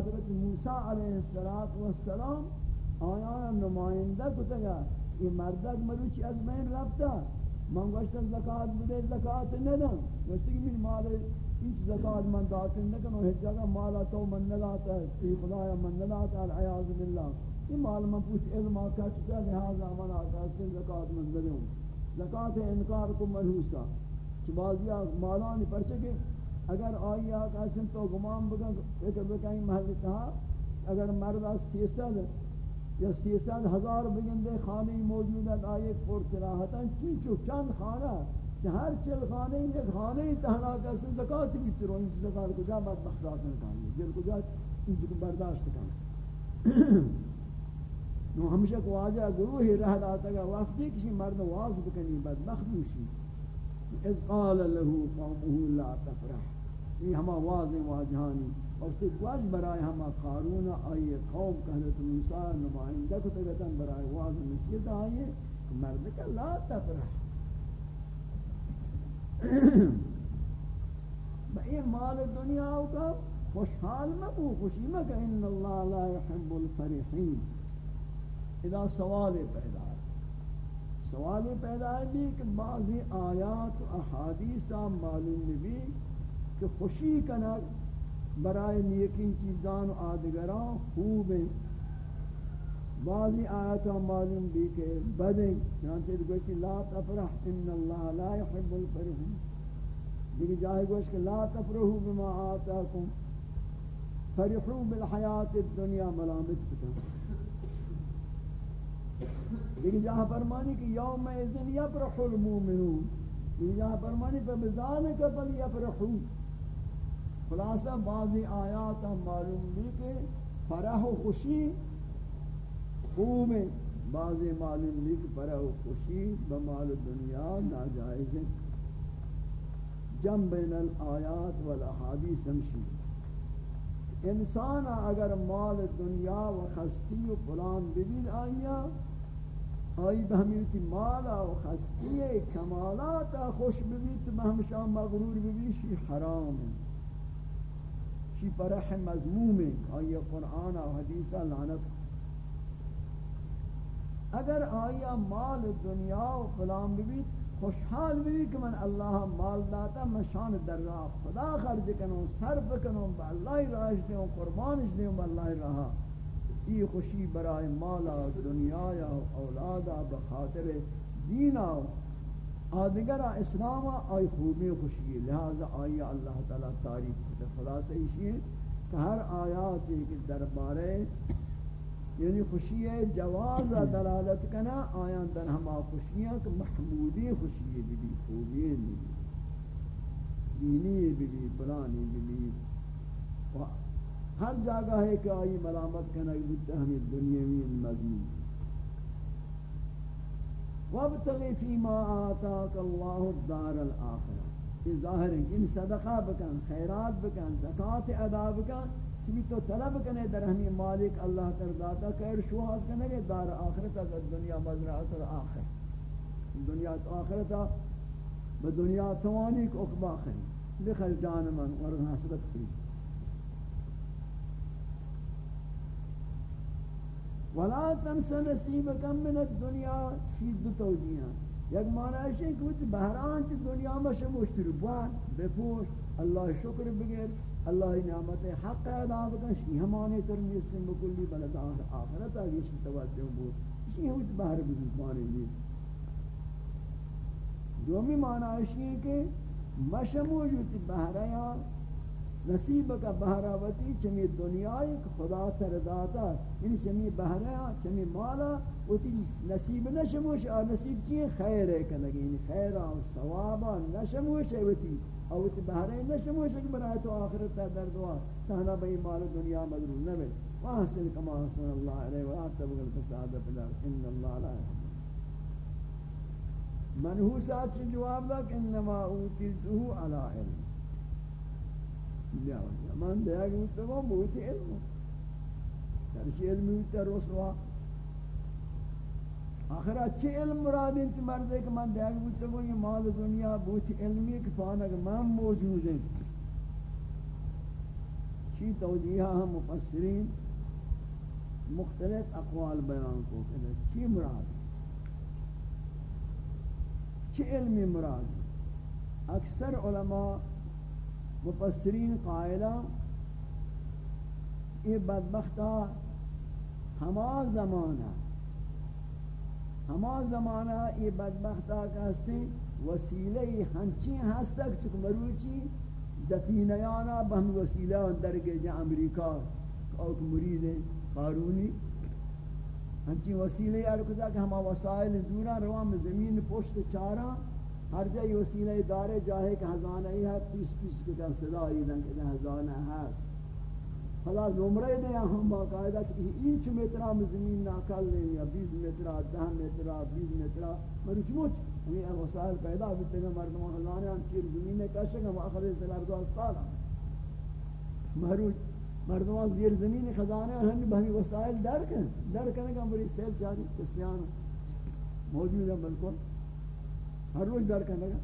حضرت موسیٰ علیہ السلام آیا نمائندہ کتا گا یہ مردک مروچی از بین رفتا من گوشتا زکاة بده زکاة ندم گوشتا کہ من مال هیچ زکاة من داتن نکن و هیچ جگہ مالا تو من نداتا ای خدایا من نداتا العیاض باللہ۔ یہ مال من پوچھ علم آکا چکا لہذا من آکا سے زکاة من دلوں زکاة انکار کو مرحوسا چھ بازی مالانی پرچے کہ اگر آئی آکا سن تو گمان بکن، ایک بکن محل کہا اگر مرد از سیسد یا سیسد ہزار بگندے خانے موجود ہے آئے پور تراہتا چین چو چند خانہ کہ ہر چل خانے، ایک خانے تہنا کسی زکاة بھی ترو، ان زکاة کو جا بات بخشات نکانی دل کو جا برداشت کنا نو ہمشہ کو آجا گروہی رہ داتا گا وقتی کسی مرد واز بکنی، بدبخت موشی از قال له قومه لا تفرح۔ یہ ہما واضح واجہانی وقتی گوش برای ہما قارون آئیے قوم کہ حضرت موسیٰ نمائندہ کو تگتاً برای واض نصیت آئیے مرد کا لا تفرح۔ با این مال دنیا کا خوشحال مکو خوشی مکا ان اللہ لا يحب الفرحین۔ اذا سوال پیدا ہے۔ سوال پیدا ہے بھی کہ بعضی آیات و احادیث معلوم بھی کہ خوشی کنک برای نیکین چیزان و آدگران خوب ہیں۔ بعضی آیاتاں معلوم بھی کہ بدیں چنانچہ گوشتی لا تفرح ان اللہ لا يحب الفرحین دیکھ جاہے گوشت کہ لا تفرحو بما آتاکم فرحو بالحیات الدنیا ملامت کتا دیکھ جاہے فرمانی کہ یوم ایزن یفرح المومنون دیکھ جاہے فرمانی فبزانک بل یفرحو خلاصہ بعضی آیات ہم معلوم بھی کہ فرح و خوشی خوب ہے۔ بعضی معلوم بھی کہ فرح و خوشی بمال دنیا ناجائز ہے۔ جم بین الآیات والاحادیث ہمشی انسان اگر مال دنیا و خستی و فلان ببین آیا، آئی بہمیتی مالا و خستی کمالات خوش ببین تو بہمشان مغرور ببین شی حرام ہے۔ چی فرح مضموم ہے۔ آئی قرآن و حدیث لعنت۔ اگر آیا مال دنیا و فلان بھی خوشحال بھی کہ من اللہ مال داتا من شان در راہ خدا خرج کنوں صرف کنوں با اللہ راہ دوں قربانش دوں با اللہ راہ یہ خوشی برائے مالا دنیا یا اولادا بخاطر دینا آدگر اسلام آئی خوبی خوشی، لہذا آئی اللہ تعالی تعریف کرتے، خلاصہ اسی ہے کہ ہر آیات کہ دربارے یعنی خوشی جواز دلالت کنا آیان در ہما خوشیاں کہ محمودی خوشی بھی خوبی بھی دینی بھی بھی پرانی بھی ہر جگہ ہے کہ آئی ملامت کنا کہ ہمیں دنیاوی مضمون۔ وابتغی فیما آتاک اللہ الدار الاخرہ. یہ ظاہر ہے ان یعنی صدقہ بکن، خیرات بکن زکاة ادا بکن چمی تو طلب کنے در ہمی مالک اللہ کر داتا کہ ارشو حاصل کنے گے دار آخرت اگر دنیا مزرعت الاخر دنیا تو آخرتا بدنیا توانی کو اقبا خری بخل جان من ورنہ صدق کری ولا تنس نصیبک من الدنیا فی دو توجیہاں یک معنی ہے کہ وہ بہران چ دنیا میں سے مشتری بوان، بپوش، اللہ شکر بگیر، اللہ نعمت حق ادا بکن، شی ہمانے تر نیستن بکلی بلد آخرت آگے شی توجہ بود۔ شی ہوت بہر بگیر معنی نیست۔ دومی معنی ہے کہ مشموجود بہریاں نصیب کا بہراوتی چمی دنیا ایک خدا تر داتا یعنی چمی بہرا، چمی مالا وتی نصیب نشموش اور نصیب چیئے خیر یعنی ہے کہ لگی یعنی خیرہ و ثوابہ نشموش ہے وتی اور وتی بہرا نشموش کہ برای تو آخرت تا در دعا تہنا بھئی مال دنیا مضرور نہ بے وحسن کما حسن اللہ علیہ وآت تبغل فساد فلار ان اللہ لا منحوسات سے جواب لک انما اوتیتو علی علم۔ دیا من دیگر بودتا با بوت علم درش علم بودتا رسوا آخر اچھے علم مراد انت مرد ہے کہ من دیگر بودتا با یہ مال دنیا بوت علمی کہ پانا کہ من موجود ہیں چی توجیہ ہم مفسرین مختلف اقوال بیان کو کہ چی مراد چی علمی مراد اکثر علماء مفسرین قائلہ، یہ بدبختہ ہما زمانہ ہما زمانہ یہ بدبختہ کہستے وسیلہ ہنچی ہستک چک مروچی دفینیانا بہم وسیلہ اندر کے جا امریکہ اوک مرید قارونی۔ ہنچی وسیلہ ارکتا کہ ہما وسائل زورا روام زمین، پشت چارا ہر جائی وسیلہ دارے جاہے کہ ہزانہ ہی ہے پیس پیس کے کن صدا ہی دن کہ ہزانہ ہست۔ حالا نمرے دے ہم باقاعدہ کہ اینچ مترا زمین ناکل لیں یا بیس مترا، دہ مترا، بیس مترا مروچ موچ ہمیں وسائل پیدا ہوتے ہیں مردمان خزانے ہم چیر زمین نے کشک ہم آخر دلار دو اسپالا مردمان زیر زمین خزانے ہم بہمی وسائل در کن در کرنے کا مری سیل چاری کسیان موجود ہے بلکل ہر روز در کرنے کا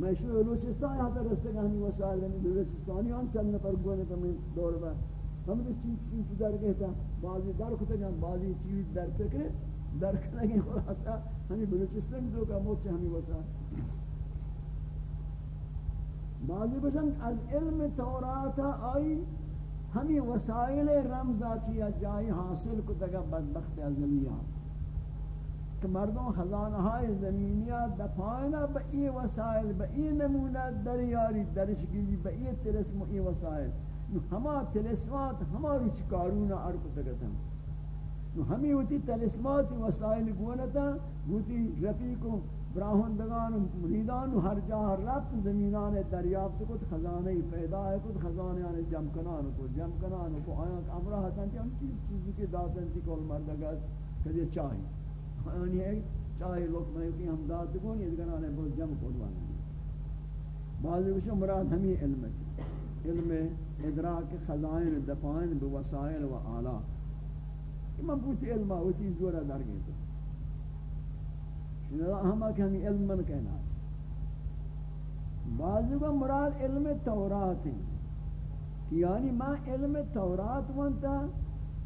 میں شو بلوچستان یہاں تک رستے کا ہمیں وسائل ہیں بلوچستانی ہم چند نفر گونے کا میں دور با ہم نے چیز چیز در گئے بعضی در کھتے ہیں۔ بعضی چیز در پکرے در کرنے گے خلاصا ہمیں بلوچستان دو کا موچ ہمیں وسائل بعضی بشن از علم تورات آئی۔ ہمیں وسائل رمزاتی جائی حاصل کو تگا بدبخت ازلیات کہ مردوں خزانہ های زمینیات دفائنا با ای وسائل با ای نمونہ دریاری درشگیری با ای تلسم ای وسائل نو ہما تلسمات ہما روچ کارونا ارکو تگتا نو ہمی ہوتی تلسمات وسائل گونتا ہوتی رفیق و براہندگان و مریدان و ہر جا رفت، زمینان دریافت کت خزانہ پیدا ہے کت خزانہ جمع کنان کو جمع کنان کو آیا امرہ حتن تی یعنی ہم چیز چیزی کے داتن تی کول مردگت کدی چاہی آنی ہے چاہے لوگ میں کہ ہم داد کو نہیں ادھر آنے بہت جمع کروانا بعض کچھ مراد ہمیں علم ہے علم ادراک خزائن دفائن بوسائل و آلہ من پوچھ علم ہوتی زورہ در گئے تو شنہ ہما کہ ہمیں علم من کہنا بعض کو مراد علم تورات ہے یعنی میں علم تورات وانتا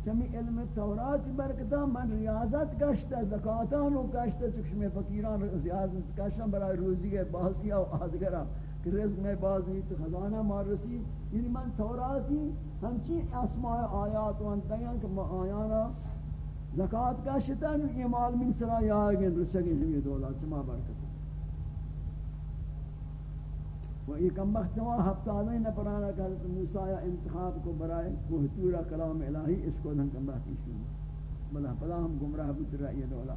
چمی علم تورات برکتا من ریاضت گشتا زکاتان و گشتا چکش میں فقیران ریاضت گشتا برای روزی کے بازی و آدگرہ کہ رزق میں بازی تو خزانہ مار رسی یعنی من توراتی ہمچی اسماء آیات و وانتگن کہ ما آیانا زکات گشتا یہ مال من سرائی آگین رسگین ہمی دولا چما برکتا و یہ کم وقت جوان ہفتادہ نہ پرانا کہ حضرت موسیٰ انتخاب کو برائے محتورہ کلام الہی اس کو دھن کم وقت شروع بلا پدا ہم گمراہ بود رأی دولا۔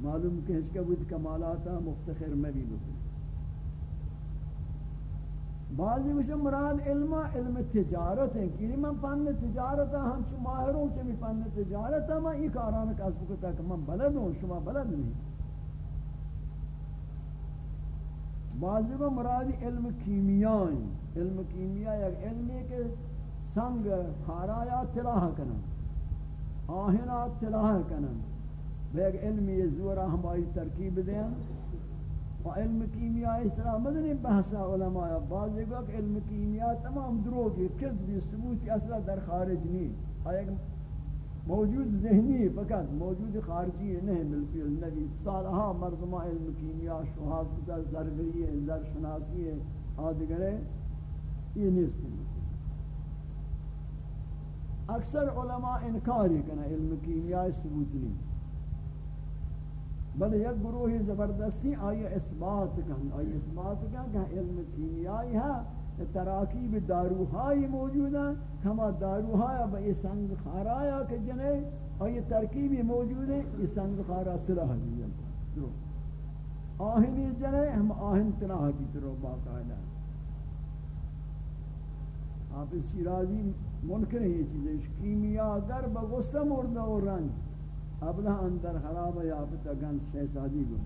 معلوم کہ اس کا بود کمالاتا مفتخر میں بھی بکن بعضی مجھے مراد علم علم تجارت ہے کہ من پن تجارت ہم چو ماہروں چمی پن تجارت ہے میں یہ کاران کسب کو تک من بلد ہوں، شما بلد نہیں۔ بعضی با مرادی علم کیمیائی، علم کیمیا یک علمی کہ سنگ خارایا تلاح کنن آہنا تلاح کنن بیگ علمی زورا ہماری ترکیب دیں و علم کیمیا اس طرح مدنی بحثا علماء، بعضی با کہ علم کیمیا تمام دروگی کذبی ثبوتی اصلا در خارج نہیں موجود ذہنی فقط موجود خارجی نہیں ملتی، النبی سالہا مردمہ علم کیمیا، شہاز کتا ضربی ہے زر شناسی ہے آدھگرے یہ نیست اکثر علماء انکاری کنا علم کیمیا ثبوت نہیں۔ بل یک گروہ زبردستی آئی اثبات کن آئی اثبات کن کہ علم کیمیائی ہے۔ تراکیب داروہائی موجود ہیں ہما داروہایا با یہ سنگ خارایا کہ جنے اور یہ ترکیبی موجود ہے یہ سنگ خارا تلہ دی آہنی جنے ہم آہن تلہ کی طرح باقاعدہ آپ اس شیرازی منکر ہیں یہ چیزیں کیمیا گر بغصہ مردہ و رنج۔ ابلہ اندر خراب یا پتہ گنج شہسادی گو۔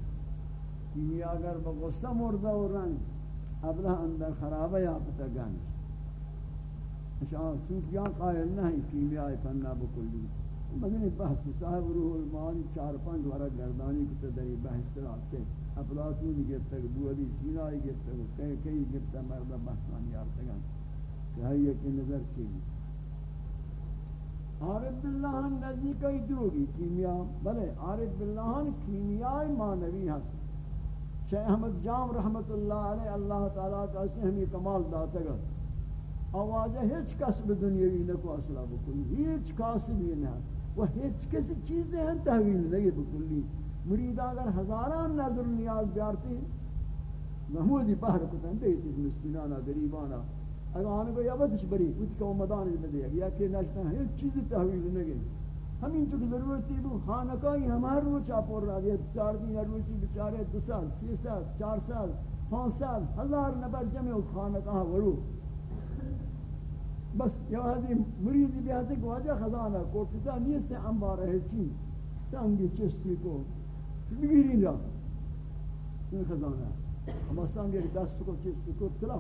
کیمیا گر بغصہ مردہ و رنج۔ ابلہ اندر خرابہ یا پتہ گنج اشعار صوفیان قائل نہیں کیمیائی فنہ بکلی. مدنی بحث صاحب روح المعانی چار پنج ورہ گردانی کتا دری بحث رات سراتے افلاتونی گفتا بولی سینائی گفتا کئی کئی گفتا مردہ بحثانی آرتگان کہ ہے یہ نظر چیزی عارف باللہ نزدیک ہی دروگی کیمیا. بلے، عارف باللہ کیمیائی مانوی ہست شیخ احمد جام رحمت اللہ علیہ، اللہ تعالیٰ کا سے ہمیں کمال داتا گا۔ آوازہ ہیچ کسب دنیاوی نکو اصلا بکلی، ہیچ کاسبی نہ۔ وہ ہیچ کسی چیزیں ہیں تحویل نہیں بکلی۔ مرید اگر ہزاران نظر نیاز بیارتی، محمودی پہر کتن دیتی مسکنانا گریبانا۔ اگر آنے کو یابتش بری، کچھ کہ مدان میں دے، یا کہ نشتا ہے چیز تحویل نہیں ہمیں چونکہ ضرورتی بو خانقاہی ہمار رو چاپور را دیا چار دن یا روچی بچارے دو سال، سی سال، چار سال، پانچ سال، ہزار نبر جمع خانقاہ ورو۔ بس یہ حدی مریدی بیاتے کہ واجہ خزانہ کوٹتا نیست ہے انبار ہے چی سنگی چستی کو بگیرین جا این خزانه اما سنگ یک دست کو چیز کو تلا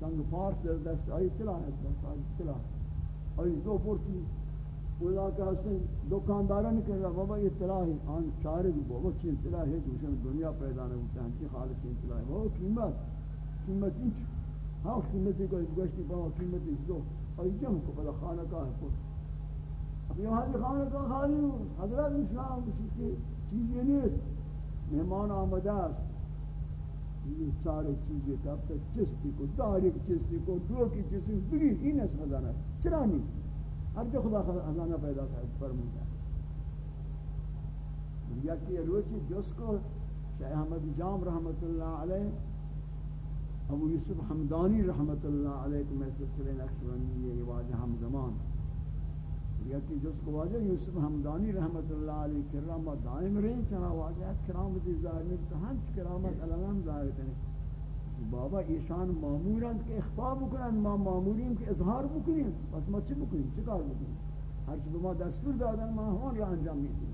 سنگ پارس در دست آئی تلا ہے تلا آئی دو پورتی۔ اولا کہ حسن دکانداران کہہ رہا بابا یہ تلا ہے آن چارے بھی بابا چین تلا ہے دوشن دنیا پیدا نہیں ہوتا ہے ہنچی خالص این ہے بابا قیمت قیمت انچ ہاں قیمتی کو گوشتی بابا قیمت انچ دو آئی جمع کو پدا خانہ کا ہے اب یہ حاجی خانہ کا خالی ہوں حضرت اسلام کسی چیز یہ نیست مہمان آمدہ است یہ سارے چیزیں کب تک چستی کو داری چستی کو دو کی چستی کو بگیر این اس خزانہ چرا نہیں ہر جو خدا خزانہ پیدا کرد فرمودہ یکی روچی جس کو شیخ احمد جام رحمت اللہ علیہ، ابو یوسف حمدانی رحمت اللہ علیہ کو میں سلسلے نقشبندی یہ واجہ ہم زمان۔ یا کہ جس کو واجہ یوسف حمدانی رحمت اللہ علیہ کرامہ دائم رہیں چنا واجہ کرامت ظاہر میں تو ہنچ کرامت علمان ظاہر کریں۔ بابا ایشان معموران کے اخفا بکنن ما معمورین کے اظہار بکنن پس ما چی بکنن چکار بکنن ہر چی بما دستور دادن، ما ہون را انجام میدنی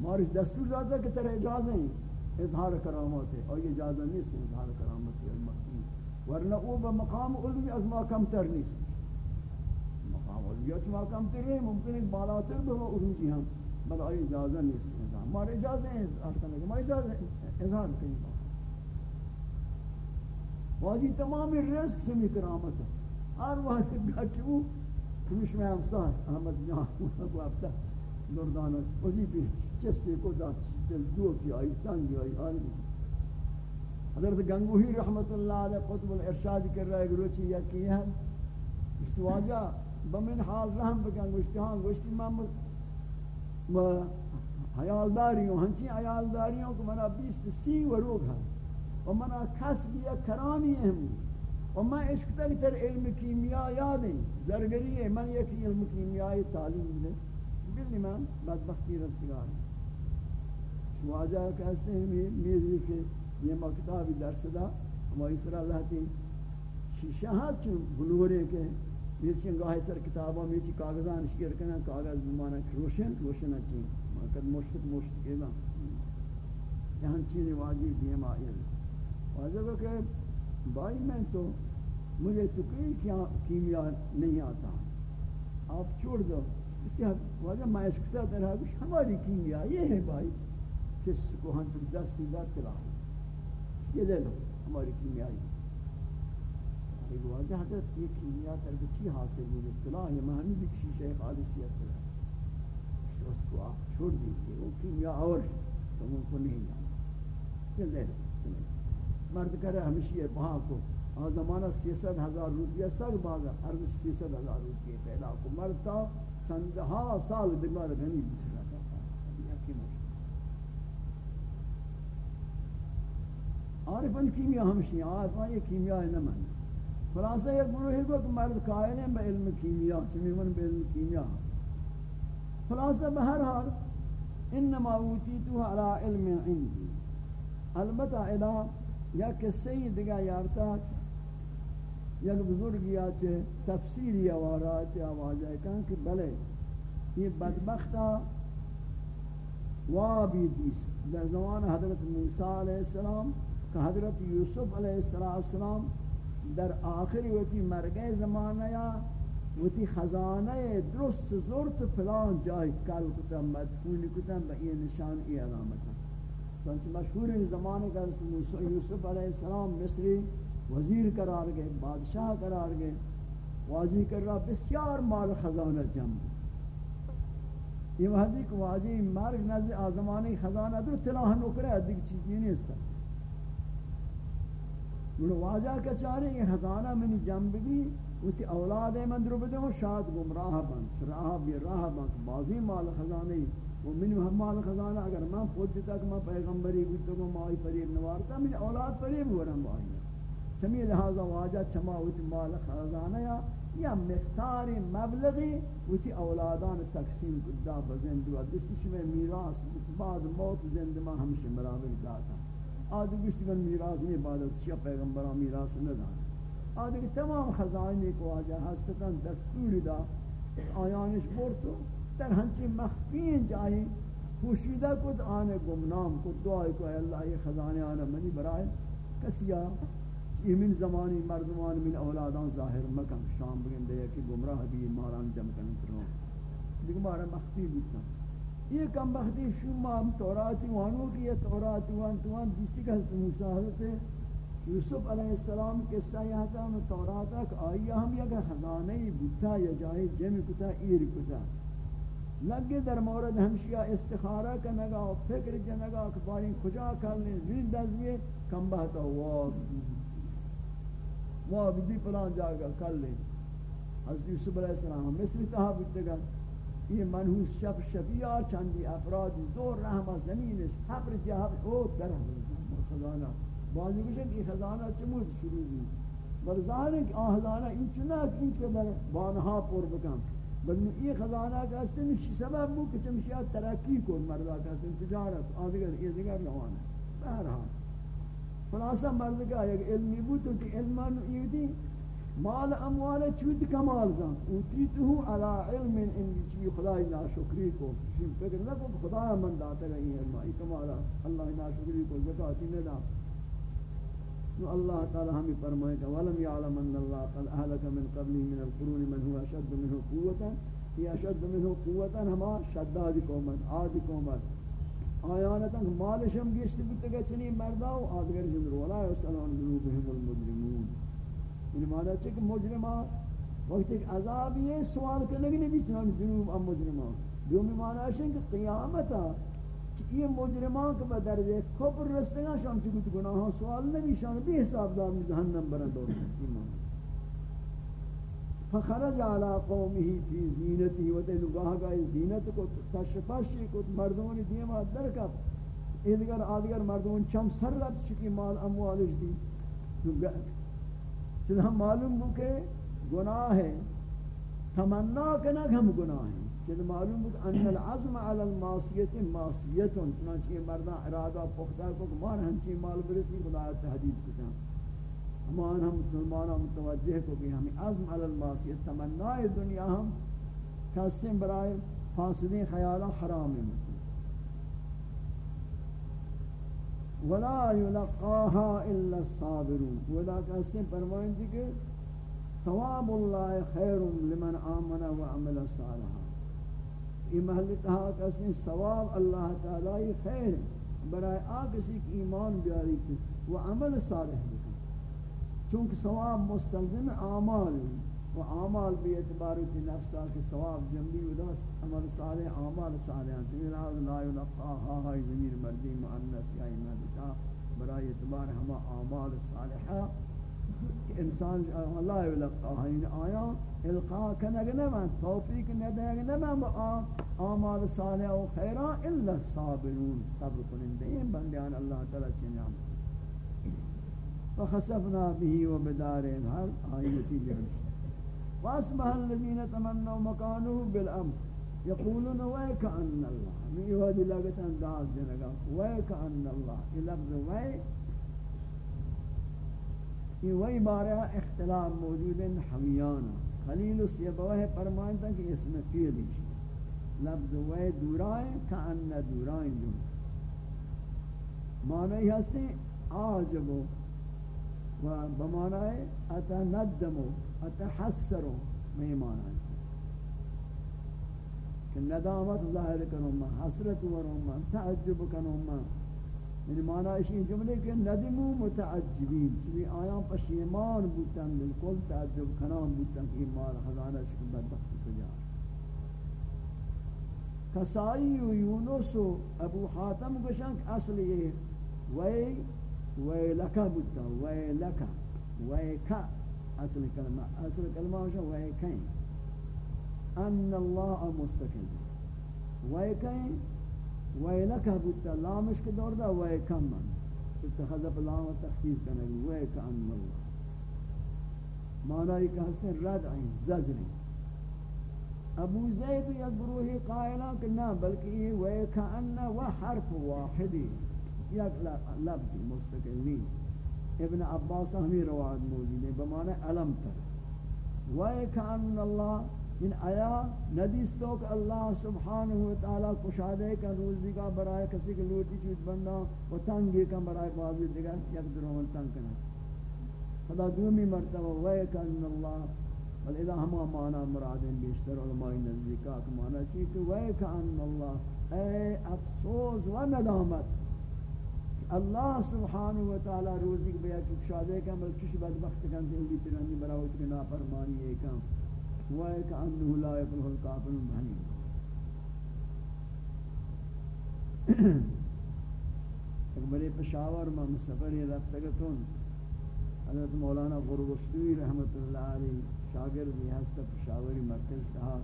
مارش دستور دادا کہ ترہ اجازہ ہیں اظہار کرامات. ہے اور یہ اجازہ نہیں سے اظہار کرامت ہے ورنہ او بمقام علوی از ما کم تر نہیں یا چما کم تر ہے ممکن ہے بالاتر بھی وہ عروجی ہم بل آئی اجازہ نہیں اظہار ہمارے اجازہ ہے اظہار کرنے کے ہمارے اجازہ کرنے واجی تمام رزق سمی کرامت ہر وقت گھٹو کمیش میں افسار احمد جان کو افتا دردانا وزی بھی چستے کو دات دو کی آئی سنگ آئی آئی حضرت گنگوہی رحمت اللہ علیہ قطب الارشاد کر رہا ہے گروچی یا کی ہے اس واجہ بمن حال رحم بکن گوشتی ہاں گوشتی میں حیال داری ہوں ہنچی حیال داری ہوں کہ منا بیست سی وروگ ہے۔ و منا کسب یا کرامی ہم و میں عشق تر علم کیمیا یاد ہیں زرگری ہے من یک علم کیمیائی تعلیم دے بلی من بدبختی رسگار واجہ کہتے ہیں میزی کے یہ مکتابی درس دا ہماری سر اللہ کی شیشہ ہاتھ چون بلورے کے یہ گاہی سر کتابوں میں چی کاغذان شکر کرنا کاغذ بمانا روشن روشن اچھی مکد مشت مشت کینا یہاں چینی واجی دیم آئی واجہ کو کہ بھائی میں تو مجھے تو کوئی کیمیا نہیں آتا۔ آپ چھوڑ دو۔ اس کے واجہ میں اس کتا طرح کچھ ہماری کیمیا یہ ہے بھائی۔ جس کو ہم دستی بات کرا یہ لے لو، ہماری کیمیائی ایک واجہ حضرت یہ کیمیا کر کے چی حاصل ہوئی؟ اطلاع یہ مہمی بھی شیشہ خالصیت ہے۔ اس کو آپ چھوڑ دیجیے، وہ کیمیا اور ہے، تو ان کو نہیں جانا۔ چل دے مرد کرے ہمیشہ یہ وہاں کو۔ آن زمانہ سیسد ہزار روپیہ، سر باغا ہر سیسد ہزار روپیہ پیدا کو مرتا چند ہاں سال دمار گھنی بھی عارفان کیمیا ہمشی عارفان یہ کیمیا ہے، نہ من خلاصہ ایک گروہ کو کہ مرد قائل ہیں علم کیمیا سمیمن علم کیمیا۔ خلاصہ بہر حال، انما اوتیتو علی علم عندی۔ البتہ ادا یا قصے دیگا یارتا یا بزرگ یا چه تفسیری آوارات آواز ہے کہ بلے، یہ بدبختہ وابی دیس در زمان حضرت موسیٰ علیہ السلام کہ حضرت یوسف علیہ السلام در آخری وقتی مرگے زمانہ یا وتی خزانہ درست زورت پلان جای کل کتا، مدفون کتا با یہ نشان ای علامت چونچہ مشہور زمانے کا یوسف علیہ السلام مصری وزیر قرار گئے، بادشاہ قرار گئے۔ واجی کر رہا، بسیار مال خزانہ جمع۔ یہ وحدی کہ واجی مرگ نزد آزمانی خزانہ در تلاہ نکرے ادھک چیزی نہیں اس طرح واجہ کا چارے، یہ خزانہ منی جمع بھی وتی اولاد من درو بدے وہ شاد گمراہ بن، راہ بھی راہ بن، بازی مال خزانے وہ من مال خزانہ، اگر میں خود تک میں پیغمبری گفتو کو مائی پریر نوارتا من اولاد پریر ورم بائی چمی لہذا واجہ چما وتی مال خزانہ یا یا مختار مبلغی وتی اولادان تقسیم کدا بزند و دشتش میں میراث، بعد موت زند ما ہمشہ برابر داتا۔ آدھو گشتی من میراث نہیں، بعد از شیع پیغمبران میراث نہ دانا آدھے تمام خزائنی کو آجا ہستتاں دستور دا، آیانش بورتو در ہنچی مخفین جائی، پوشیدہ کد آنے گمنام کد دعائی کو اے اللہ یہ خزانے آنا منی برائے کسیا یہ من زمانی مردمان، من اولادان ظاہر مکم شام بگن دے کہ گمراہ بھی ماران جم کرن کرو دیکھ مارا مخفی بیتا۔ یہ کم بختی شما ہم توراتی وانو کی، یہ توراتی وان توان دیسی کا موسیٰ حضرت یوسف علیہ السلام قصہ کے سیاحتا میں توراتا کہ آئی، ہم یک خزانہی بتا یا جائے جمع کتا، ایر کتا۔ لگے در مورد ہمشیہ استخارہ کا نگا و فکر کے نگا کہ بارین کجا کرنے نین دزوئے کم بہتا ہوا وہ بدی پلان جاگا کر لیں. حضرت یوسف علیہ السلام مثل تہا بودتے گا یہ منحوس شف شفیہ چندی افراد زور رحمہ زمینش، حبر جی جہب او در خزانہ. بعضی کشن کی خزانہ چمود شروع بھی بل ظاہر ہے کہ آن خزانہ این چنک این کے بانہا پر بکن. بل یہ خزانہ کا اس نے شی سبب بو کہ چمشیا ترقی کو مردہ کا اس تجارت آدھگر یہ دیگر لوان ہے بہرحال خلاصہ مرد کا ایک علمی بو تو کہ علمان یہ دی مال اموال چود کمال زن اوتیتو علی علم ان چی خدای ناشکری کو فکر نہ کو خدا من داتا رہی ہے علم کمالا اللہ ناشکری کو زکاتی نہ دا تو اللہ تعالی ہمیں فرمائے کہ ولم يعلم ان الله قد اهلك من قبله من القرون من هو اشد منه قوه هي اشد منه قوه ہما شداد قوم عاد قوم آیانتا مالشم گشت بودتا کہ چنی مردا و آدگر جنر ولا یسالون ذنوبهم المجرمون۔ یعنی معنی ہے کہ وقت ایک عذاب یہ سوال کرنے کی نہیں چنان جنوب ام مجرمان دومی معنی ہے کہ قیامتا یہ مجرمان کے بدر بدرجے کفر رستگاں شان چکو تو گناہاں، سوال نبی شان بھی حساب دار جہنم برن دور ایمان فخرج على قومه في زینتی و تے نگاہ گئے زینت کو تشفشی کو مردوں دیما درکب ادگر آدگر مردوں چم سر رد چکی مال اموالش دی۔ چل معلوم ہو کہ گناہ ہے، تمنا کنا ہم گناہ ہیں۔ کہ معلوم ہے ان العزم علی المعصیت معصیت چنانچہ مردہ ارادہ پختہ کو کہ مان ہم چی مال برسی خدا تحدید کتا ہمان ہم مسلمانہ متوجہ کو کہ ہمیں عزم علی المعصیت تمنا دنیا ہم کسیم برائے فاسدین خیالا حرام ہے ولا يلقاها الا الصابرون ولا کسیم فرمائیں کہ ثواب اللہ خیر لمن آمن وعمل صالحا یہ محل کہا کہ ثواب اللہ تعالی خیر برائے آ کسی کی ایمان بیاری کی وہ عمل صالح بکن چونکہ ثواب مستلزم اعمال و اعمال بھی اعتبار کی نفس کہ ثواب جنبی و اداس عمل صالح، اعمال صالح چونکہ لا یلقاها ہائی ضمیر مردی مؤنث یا ایمان برائے اعتبار ہما اعمال صالحہ انسان اللہ یلقا ہیں آیا القا کنگ نمان توفیق ندہگ نمان با آمال صالح و خیرہ الا الصابرون. صبر کنندے ہیں بندیان اللہ تعالی چنیام فخسفنا به و بدار الحال آیتی جرش واسمح الذین تمنوا مکانه بالامس یقولون ویک ان اللہ میں یہ وادی لگتا انداز جنگا. ویک ان اللہ لفظ ویک یہ وہی بارہ ہاں اختلاف موجود ہے حمیانا خلیل اس یہ بوہ فرمائتا کہ اس میں فیلی لفظ وہی دورائیں کان دورائیں جو۔ معنی ہستے آجبو و بمعنی اتندمو اتحسرو میں معنی کہ ندامت ظاہر کروں میں، حسرت وروں میں، تعجب کروں میں۔ یعنی معنی اسی جملے کہ ندمو متعجبین. چوی آیاں پشیمان بوتن بالکل تعجب کنان بوتن کہ مال خزانہ شکل بدبخت کجا. کسائی و یونس و ابو حاتم گشنک اصل یہ وی وی لکا بوتا وی لکا وی کا اصل کلمہ اصل کلمہ ہوشا وی کہیں ان اللہ مستقل وی کہیں ویلک بوتا لامش کے دور دا ویکم من. اتخذب لام و تخفیف کنگی ویک ان اللہ معنی کہ حسن رد عین زجری ابو زید یا گروہی قائلہ کہ نہ بلکہ یہ ویک ان و حرف واحدی. یک لفظ مستقلی ابن عباس ہمیں رواد موجود ہے بمعنی علم تر. ویک ان اللہ ان آیا ندیس تو کہ اللہ سبحانہ وتعالی کشادے کا روزی کا برائے کسی کے لوٹی چیز بندہ و تنگی کا برائے بازی دیگر یک درون تنگ کنا خدا دومی مرتبہ ویک ان اللہ، بل اذا ہما مانا مرادین بیشتر علماء نزدیکات مانا چی کہ ویک ان اللہ، اے افسوس و ندامت اللہ سبحانہ وتعالی روزی کے بیا کشادے کا، بل کش بدبخت کن دیلی ترانی براوت کے نافرمانی ایک ایکم وائک انه لا يفلح الكافر المهين اکبری پشاور میں سفری رفتگتون حضرت مولانا غربشتوی رحمت اللہ علیہ شاگرد ہستا پشاوری مرکز تھا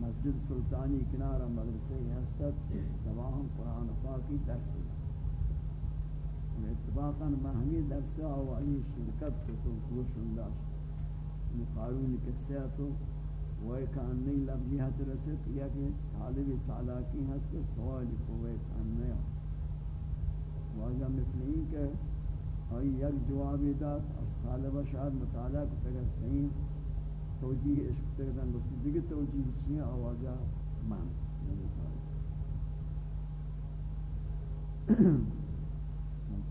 مسجد سلطانی کنارہ مدرسے ہستا سواہم قرآن پاکی درس اتفاقا میں درس آوائی شرکت کو تو کوش انداشت قارون قصہ تو وہ کان نہیں لفظی ہاتھ رسد یا کہ طالب چالاکی ہست سوال کو وہ کان واجہ مثل کہ آئی یک جوابی داد، از طالبہ شاید مطالعہ کو تگر صحیح توجیہ عشق تردن بسی دیگر توجیہ چیئے؟ آوازہ من۔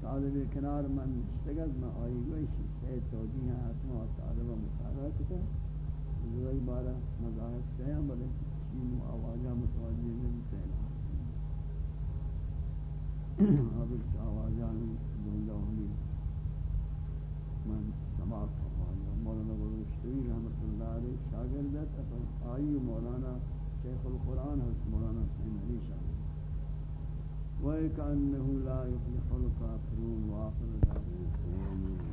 طالب کنار من نشتگد من آئی گوش سے توجیہ ہیں اتما طالب مطالعہ کتا زوئی بارا مذاہب سے ہیں بلے چین و آوازہ متوجہ میں سینا اب اس آوازہ میں دولہ ہوئی من سماعت آوازہ مولانا گروشتوی رحمت اللہ علیہ شاگردت. آئی مولانا شیخ القرآن حضرت مولانا حسین علی شاگرد. وَيَكَأَنَّهُ لَا يُفْلِحُ الْكَافِرُونَ وَآخِرُ دَعْوَاهُمْ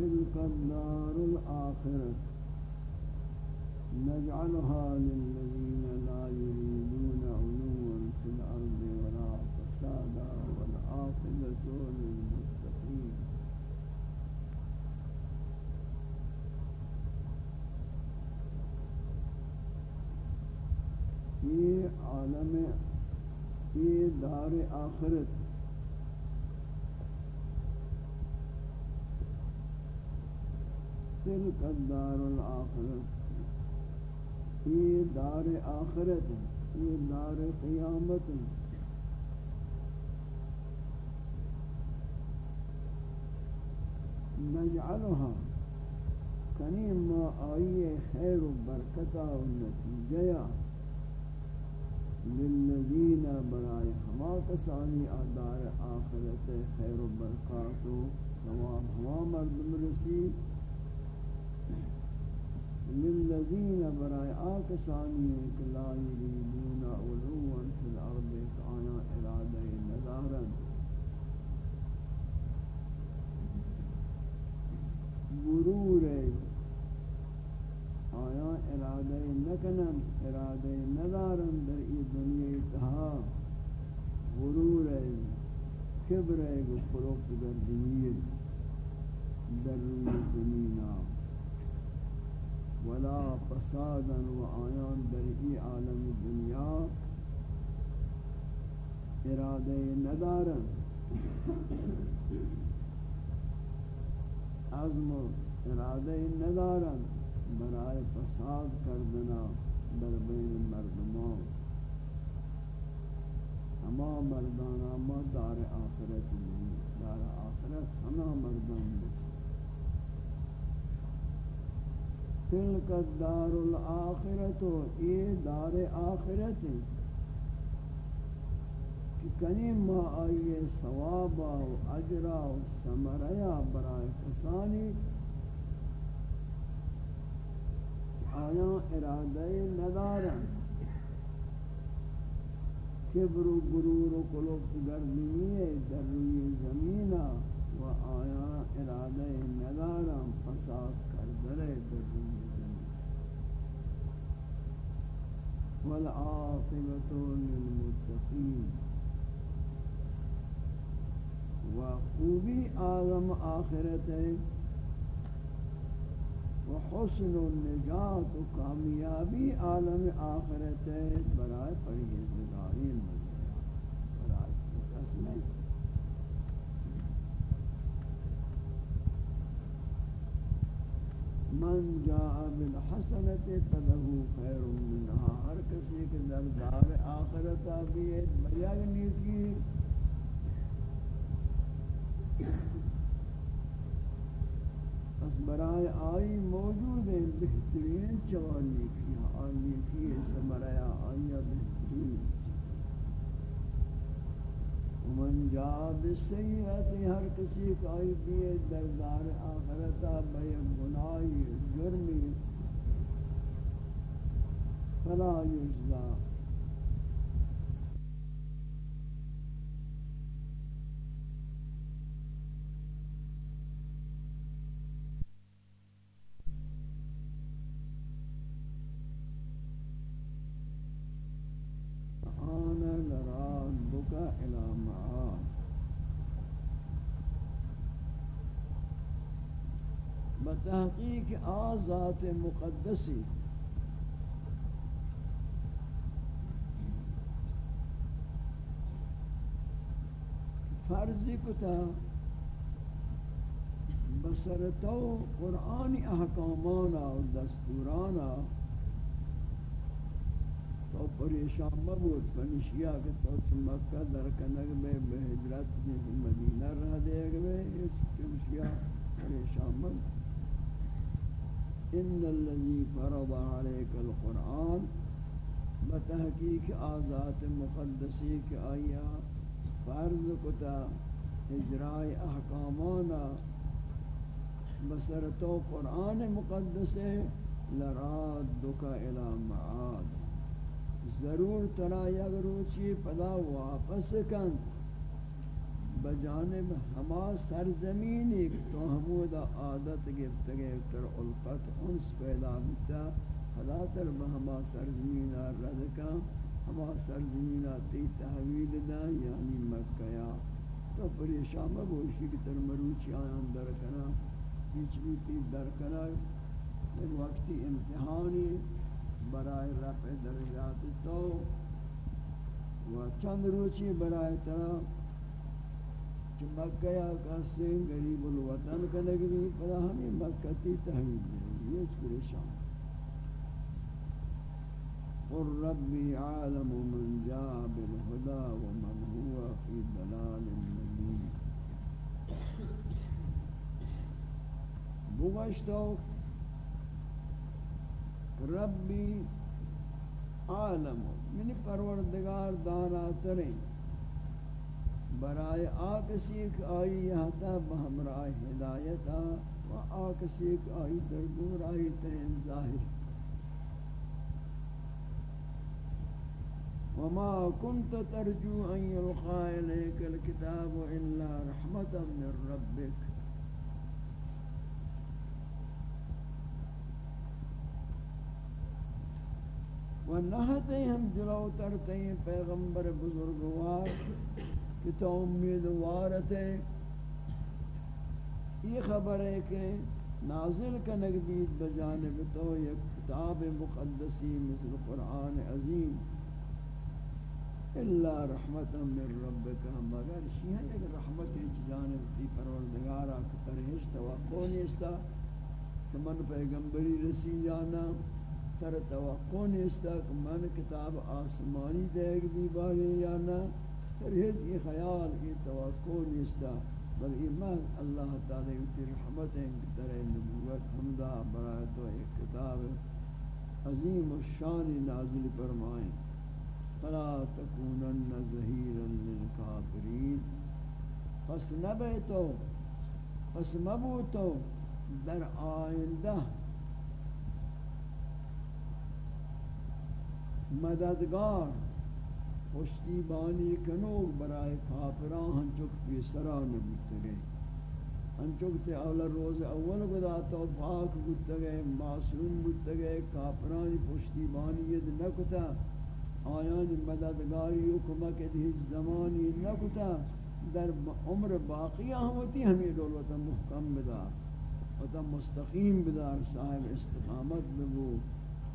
تلك الدار الآخرة. نجعلها للذين لا يريدون علوا في الأرض ولا فسادا والعاقبة للمتقين. یہ عالم یہ دار آخرت تلك الدار الآخرت یہ دار آخرت یہ دار قیامت نجعلها کنیم ما آئیے خیر و برکتا و نتیجیا للذین کسانی آدار آخرت خیر و برکات و ثواب للذين برأي آكساني كلا يريدون یریدون علوا فی الأرض که آیا إرادة ندارند غرور آیا اراده نکنن اراده ندارن در این دنیا اتها غرور کبر و فروغ در دنیا در روی دنیا ولا فسادا و آیان در ای عالم دنیا ارادہ ندارن. عزم ارادہ ندارن. برائے فساد کردنا در بین مردمان. ہما مردان ہما دار آخرت نہیں دار آخرت ہما مردان نہیں تلک الدار الاخرت یہ دار آخرت۔ کہ کنی ما آئیے ثوابا و اجرا و سمریا برای کسانی۔ آیا ارادہ ندارا۔ کبر و گرور و قلوب گردنی در روی زمینہ و آیا ارادہ ندارا۔ فساد کردرے در روی والعاقبة للمتقين. خوبی عالم آخرت ہے و حسن و نجات و کامیابی عالم آخرت ہے برائے پرہیزگاری برائے متصمل من جاء بالحسنت فله خير منها. ہر کسی کے در دار آخرت بھی ہے. یعنی بیاگ نیکی اس برائے آئی موجود ہے بہترین چوان نیکی اور نیکی سے برائے آئی بہترین من جا بسیئت ہر کسی کا دیئے دردار آخرتا بے گناہی، جرمی، فلا یجزا۔ آنا لراد بتحقیق آزات مقدسی۔ فرضی کتا بسرتو قرآنی احکامانا و دستورانا۔ تو پریشان مبود، پنشیا کہ تو مکہ در کنگ میں بہجرت مدینہ رہ دے گئے اس پنشیا پریشان مبود۔ ان الذي فرض عليك القرآن بتحقیق آزات مقدسی کے آیا فرض کتا اجراء احکامانا بسرتو قرآن مقدس لرادک الى معاد۔ ضرور ترا یک روچی پدا واپس کن۔ بجانب ہما سرزمین ایک تو ہمود عادت گفت گئے تر القت انس پیدا بتا خدا تر بہما سرزمین رد کا ہما سرزمین تی تحویل دا یعنی مکہ تو پریشان بگوشی کی تر مروچی آیان در کنا ہیچ بھی تی در کنا ایک وقتی امتحانی برائے رفع درجات تو. و چند روچی برائے طرح کہ مکہ یا کسی غریب الوطن کا نگری پدا ہمیں مکہ تی تحویل دے یہ پریشان قل ربي عالم من جاء بالهدى ومن هو في ضلال مبين بغشتو ربی عالم من پروردگار دانا ترین۔ برائے آکسی ایک آئی یہاں تا بہمراہ ہدایتا و آکسی ایک آئی در دور آئی تین ظاہر۔ وما كنت ترجو أن يلقى إليك الكتاب إلا رحمة من ربك ونہتے ہم جلو ترتے پیغمبر بزرگوار۔ کہ تو امیدوارت ہے یہ خبر ہے کہ نازل کا نقبید بجانب تو یک کتاب مقدسی مثل قرآن عظیم۔ الا رحمتا من ربک، مگر شیئا ایک رحمت جانب تی پروردگارا کترہش توقع نیستا، کہ من پیغمبری رسی جانا تر توقع نیستا، کہ من کتاب آسمانی دے گی باری جانا پر یہ خیال یہ توقع نیستا بل ایمان اللہ تعالی کی رحمت ہے، در نبوت حمدہ برای تو ایک کتاب عظیم الشان نازل فرمائیں فلا تکونن ظہیرا للکافرین پس نبے تو پس مبو تو در آئندہ مددگار پشتی بانی کنوگ برای کافران ہنچک پیسرا نبوت گئے ہنچک تے اولا روز اول گدا تو پاک بوت گئے معصوم بوت گئے کافران پشتی بانی ید نکتا آیان مددگاری و کمک ہیچ زمانی نکتا۔ در عمر باقی ہمتی ہمیں دولتا محکم بدار وتا مستقیم بدار صاحب استقامت ببو۔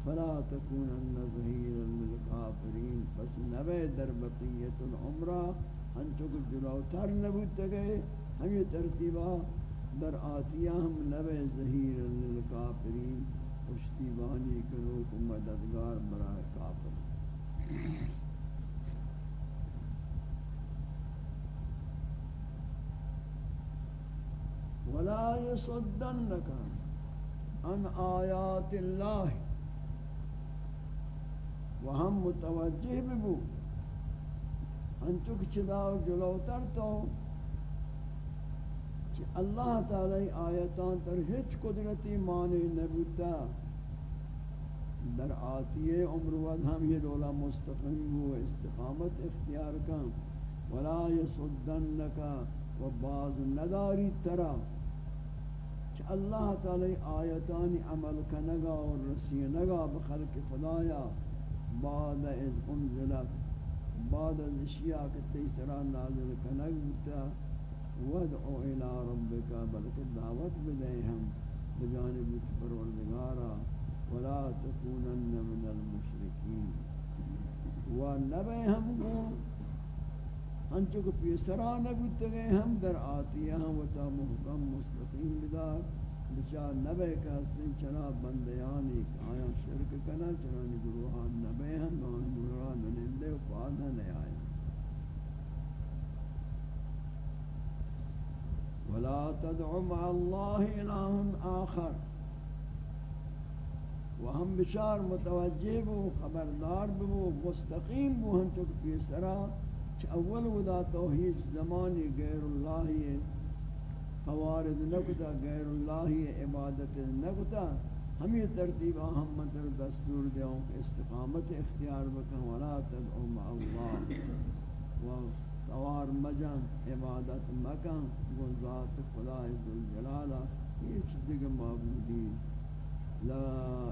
فلا تكونن ظهيرا للكافرين بس نبے در بقیت العمرہ ہنچو کو جلوتر نبوت گئے ہمیں ترتیبہ در آتیہ ہم نبے ظہیر للکافرین پشتیبانی کرو کو مددگار برائے کافر. ولا يصدنك عن آيات الله. و ہم متوجہ ببو انچک چدا جلوتر تو کہ اللہ تعالی آیتان تر ہچ قدرتی مانے نبوتا۔ در آتیے عمر ود ہم یہ دولا مستقیم و استقامت اختیار کن۔ ولا يصدنک و باز نداری ترا۔ کہ اللہ تعالی آیتانی عمل کنگا و رسینگا بخلق خدایا۔ بعد از انزلت بعد از اشیاء کے تیسرا نازل کنگ بتا ودعو الى ربک بلکہ دعوت بدے ہم بجانب پروردگارا، ولا تکونن من المشرکین. و نبے ہم کو ہنچو کو پیسرا نبوتے گئے ہم در آتی ہم و تا محکم مستقیم بدار. بچا نبے کا حسن چنا بندیانی آیا شرک کنا چنانی گروہان نبے ہم نوان گروہان ننندے و پادہ آئے ولا تدع مع الله اله آخر. و ہم بشار متوجہ بو خبردار بو مستقیم بو ہم تو پیسرا اول ودا توحید زمانی غیر اللہ فوارد نکتا غیر اللہ عبادت، نکتا ہمیں ترتیب اہم مطر مطلب دستور دیوں کہ استقامت اختیار بکن، ولا تدعو مع اللہ. و توار مجن، عبادت مکن، و ذات خدای ذوالجلالہ یہ دیگر معبودی. لا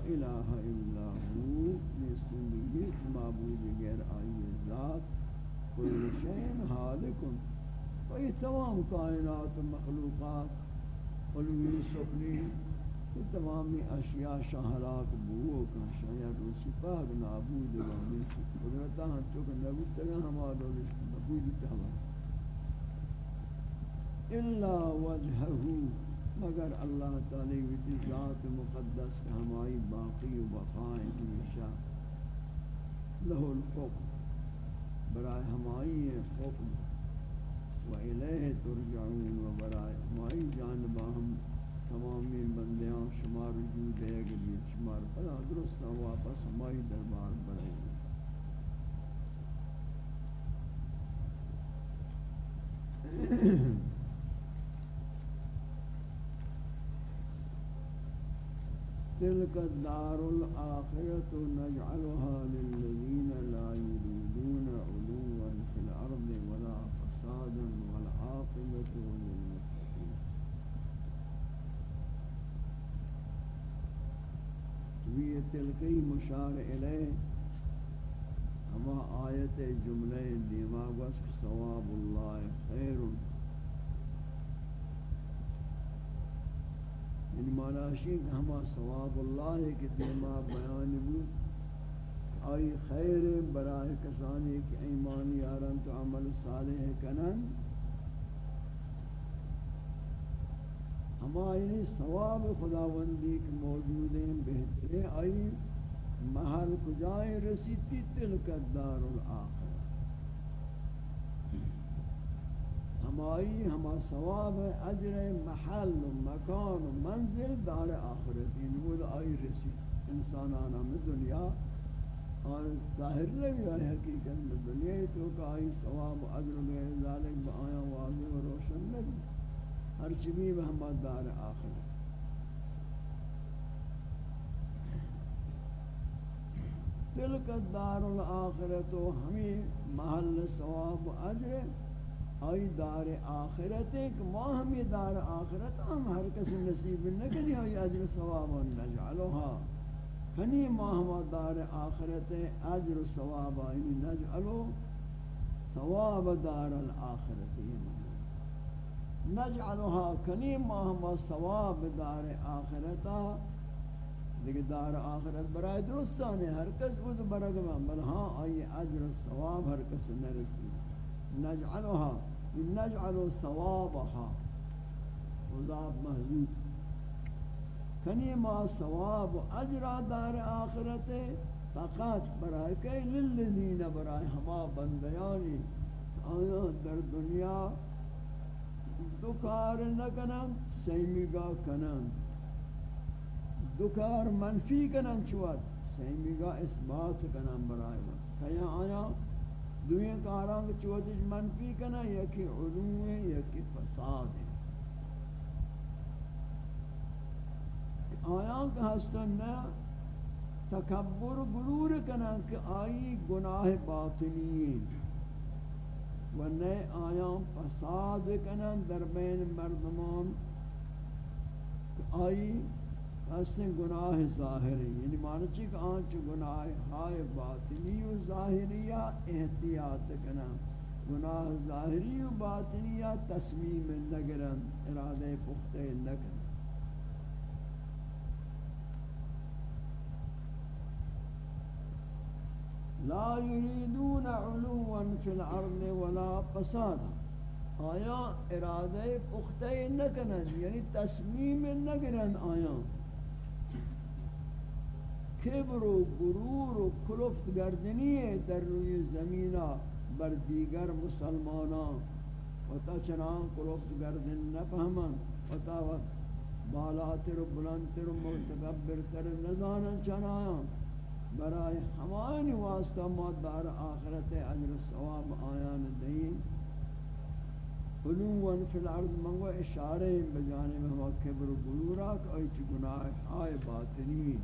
الہ الا ہو نسلیت معبود غیر آئی ذات. کل شین حالکن وہی تمام کائنات و مخلوقات علوی سفلی یہ تمامی اشیاء شہلاک بوو کا شاید روچی پاک نابود بہنی قدرتا ہم چکہ نبود تگا ہمارا نبود تمام إلا وجہہو مگر اللہ تعالی ویتی ذات مقدس ہمائی باقی و بقائیں ہمیشہ لہو الحکم برائے ہمائی حکم. و الیہ ترجعون و برائے جانبا ہم تمامی بندیاں شمار رجوع دے گلی شمار پدا درستا واپس ہماری دربار برائے تلك الدار الآخرة نجعلها للذين لا يريدون علوا في الأرض ولا فسادا والعاقبة للمتقين وی تلکی مشار الیہ ہما آیت جملے دیما وسک ثواب اللہ خیر۔ یعنی مانا شیخ ہما ثواب اللہ کے دیما بیان بود آئی خیر برائے کسانی کی ایمان یاران تو عمل صالح کنن۔ ہماری ثواب خداوندی کے موجود ہیں، بہترے آئی محل کجائے رسیتی تلک الدار الآخر ہمائی ہما ثواب اجر، محل و مکان و منزل دار آخرتی نمود آئی رسید۔ انسانانا میں دنیا، اور ظاہر لگی آئی حقیقت میں دنیا تو کہ آئی ثواب و عدل غیر ذالک با آیا واضح و روشن لگی ہر چیزی میں ہم دار آخر تلک الدار الاخرت و ہمیں محل ثواب و عجر آئی دار آخرت ایک ما ہمیں دار آخرت، ہم ہر کسی نصیب نکنی آئی عجر ثواب و نجعلوها ہنی ماہما دار آخرت اجر و ثواب آئینی نجعلو ثواب دار الاخرت نجعلوها کنی ماہما ثواب دار آخرتا. دیکھ دار آخرت برای درستانے ہر کس بود برگم بل ہاں آئی اجر و ثواب ہر کس نرسی نجعلوها نجعلو ثوابها. وضاب محضوب. کنی ما ثواب و اجر دار آخرت فقط برای کہ للذین، برای ہما بندیانی، آیا در دنیا دو کار نکنن سیمیگا کنن دو کار منفی کنن چواد سیمیگا اثبات کنن برای ما کیا آیا دوئیں کاران چوادش منفی کنن یکی علوم ہے یکی فساد ہے آیاں کہ ہستن نہ تکبر غرور کنن کہ آئی گناہ باطنی و نئے آیاں فساد کنن در بین مردمان آئی ہستیں گناہ ظاہری یعنی معنی چی کہ آنچ گناہ ہائے باطنی و ظاہریہ احتیاط کنا گناہ ظاہری و باطنیہ تصمیم نگرن، ارادہ پختہ نگرن۔ لا يريدون علوا في الارض ولا فسادا. آیا ارادہ پختہ نکنن یعنی تصمیم نگرن آیا؟ کبر و غرور و کلفت گردنی در روی زمینہ بر دیگر مسلمانان. و تا چنان کلفت گردن نفهمن. و تا بالاتر و بلندتر و مرتقبرتر نزانن چنان. برای ہمانی واسطہ موت دار آخرت عجر ثواب آیان دین علوان فی الارض منگو اشارے بجانب ہوا کبر و غرورا کہ ایچ گناہ آئے باطنی.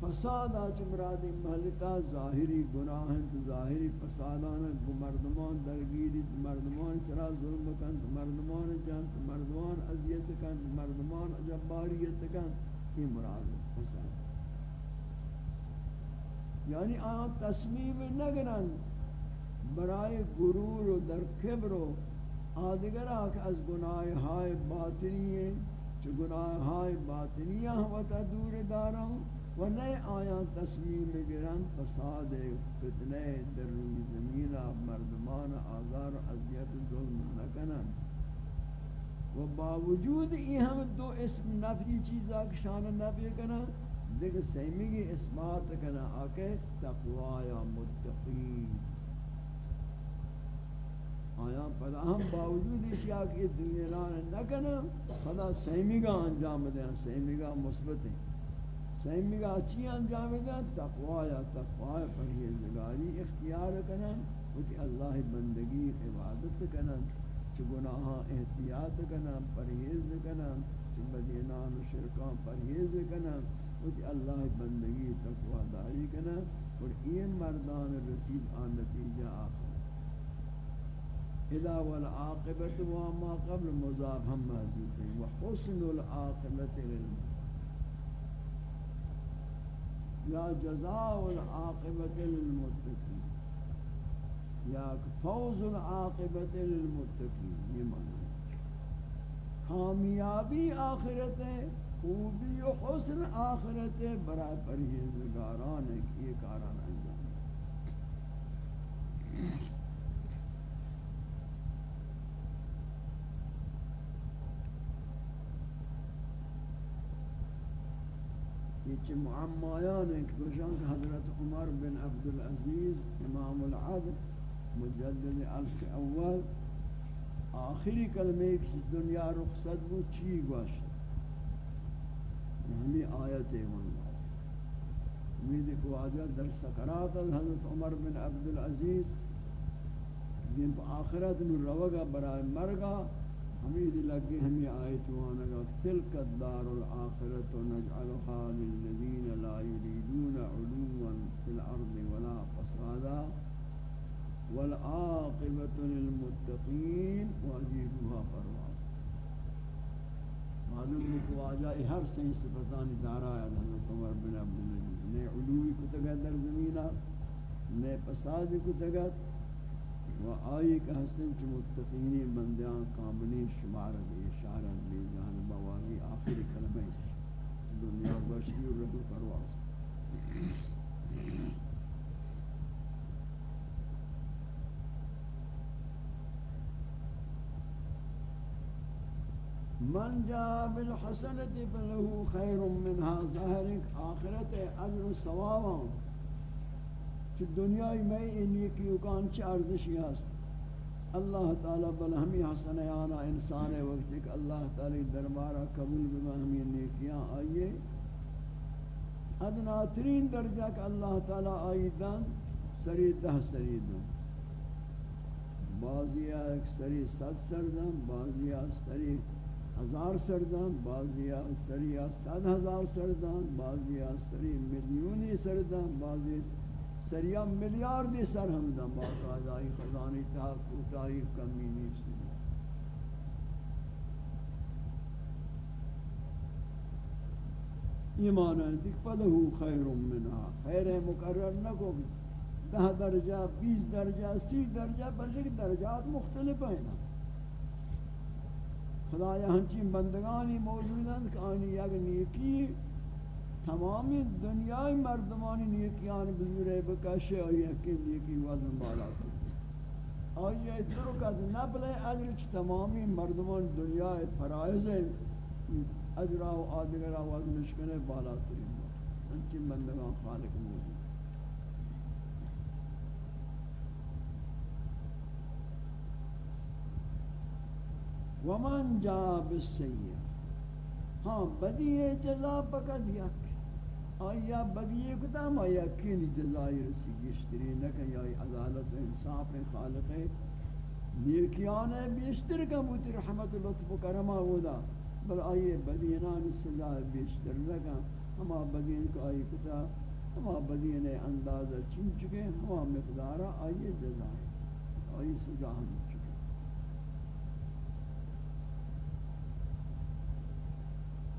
فساد آچ مرادی محلتا ظاہری گناہ ہیں ظاہری فسادان مردمان درگیری مردمان سرا ظلم کن مردمان جان مردمان عذیت کن مردمان جباریت کن. یہ مراد فساد. یعنی آن تصمیم نگنن برای غرور و در کبر و آدگر آکھ از گناہ ہائے باطنی ہیں چو گناہ ہائے باطنی ہیں و تا دور دارا ہوں و نئے آیاں تصمیم گرن فساد فتنے در روی زمین مردمان آزار و عذیت ظلم نکنن و باوجود یہ ہم دو اسم نفی چیزا کشان نفی کنن دیکھ سیمی کی اسمات کنا آکے تقوی یا متقین۔ آیا پدا ہم باوجود اشیاء کی دنیا لان نہ کنا پدا سیمی کا انجام دیں سیمی کا مثبت ہیں۔ سیمی کا اچھی انجام دیں تقوی یا تقوی پرہیزگاری اختیار کنا کہ اللہ بندگی، عبادت کنا چ گناہ احتیاط کنا پرہیز کنا چ بدینان و شرکان پرہیز کنا کہ اللہ بندگی تقوی داری کنا اور این مردان رسید آن نتیجہ آخر۔ اذا والعاقبت وما قبل مضاف هم محذوف ہیں وحسن العاقبت للمتقین یا جزاء العاقبت للمتقین۔ یا فوز العاقبت للمتقین۔ یہ معنی کامیابی آخرت ہے۔ خوبی و حسن آخرت برای پرہیزگاران یہ کاران انجام یہ معمایان ہیں کہ گوشان کہ حضرت عمر بن عبدالعزیز، امام العدل، مجدد الف اول، آخری کلمہ ایک دنیا رخصت وہ چی گوشت؟ ہمیں آیت ہے وہاں امید کو آجا در سکرات حضرت عمر بن عبدالعزیز جن پہ آخرت روگا برائے مرگا حمید لگے ہمیں آیت وانگا تلک الدار الآخرت نجعلها للذین لا يريدون علوا في الأرض ولا فسادا. والعاقبة معلوم ہے کہ واجہ ہر سے صفتان دارا ہے، حضرت عمر بن عبد العزیز نے علوی کو تگا در زمینہ نے فساد کو تگا و آئی کہ حسن چ متقینی بندیاں کاملی شمار دی، اشارہ بے جانب واہی آخری کلمہ دنیا بشی و رب پرواز من جاء بالحسنة فله خير منها ظاهر آخرت اجر ثوابا کہ دنیای میں انہی کی اکان چی ارزشی ہست اللہ تعالی بل ہمی حسنیانا انسان وقت کہ اللہ تعالی دربارہ قبول بما ہمی نیکیاں آئیے. ادنا ترین درجہ کہ اللہ تعالی آئی دن سری دہ سری دن بعضیا ایک سری ست سردن بعضیا سری ہزار سردان بعضیا سری صد ہزار سردان بعضیا سری ملیونی سردان، بعضی سریا ملیاردی سر ہم دا باقاعدائی خزانی تا کوتاہی کمی نیستی. ایمان ہے دیکھ، فلہو خیر منہا، خیر مقرر نہ کو دہ درجہ، بیس درجہ، سی درجہ، بلکہ درجات مختلف ہیں نا خدایا ہنچین بندگانی موجود ہیں کہ آنی یک نیکی تمامی دنیای مردمانی نیکیان بزرے بکشے اور یکی نیکی وزن بالا کرتے آئیے ترکت نبل اجر چھ تمامی مردمان دنیای فرائض اجرہ و آدگرہ وزنش کنے بالا ترین ہنچین بندگان خالق موجود ومن جا بالسیئہ ہاں بدی جزا پکت یک۔ آیا بدی کتا ما یقینی جزائی رسی گشتری نکن، یا عدالت و انصاف خالق نیکیان بیشتر کا بوتی رحمت لطف و کرما ہودا بل آئیے بدینان سزا بیشتر نکن۔ ہما بدین کو آئی کتا۔ ہما بدین اندازہ چن چکے۔ ہما مقدارہ آئیے جزائی آئی سزا ہم۔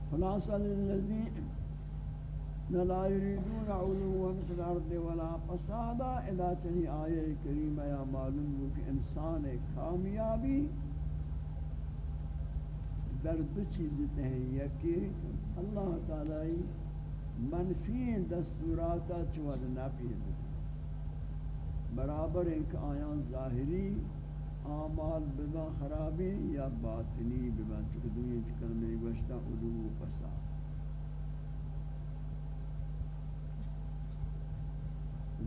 خلاصہ للذین لا يريدون علوا في الارض ولا فسادا. اذا چنی آیه کریمہ یا معلوم ہو کہ انسان کامیابی در دو چیز ہیں یکی اللہ تعالی منفی دستوراتا چود نفی برابر ایک آیان ظاہری اعمال بما خرابی یا باطنی بما چکہ دنیا چکر میں گوشتا علو و فساد.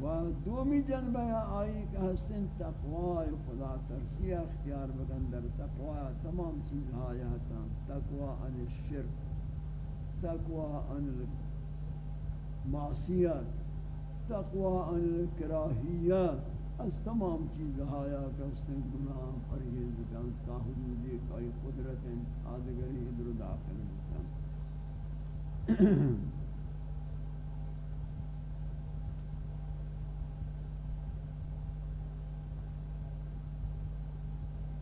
و دومی جنبہ آئی کہ حسن تقوی خدا ترسی اختیار بکن در تقوی تمام چیز آیا آیاتا تقوی عن الشرک، تقوی عن المعصیت، تقوی عن الکراہیت از تمام چیز ہایا کستن گناہ پرہیز کن تا حدودی کئی قدرت آدگری ادھر داخل ہوتا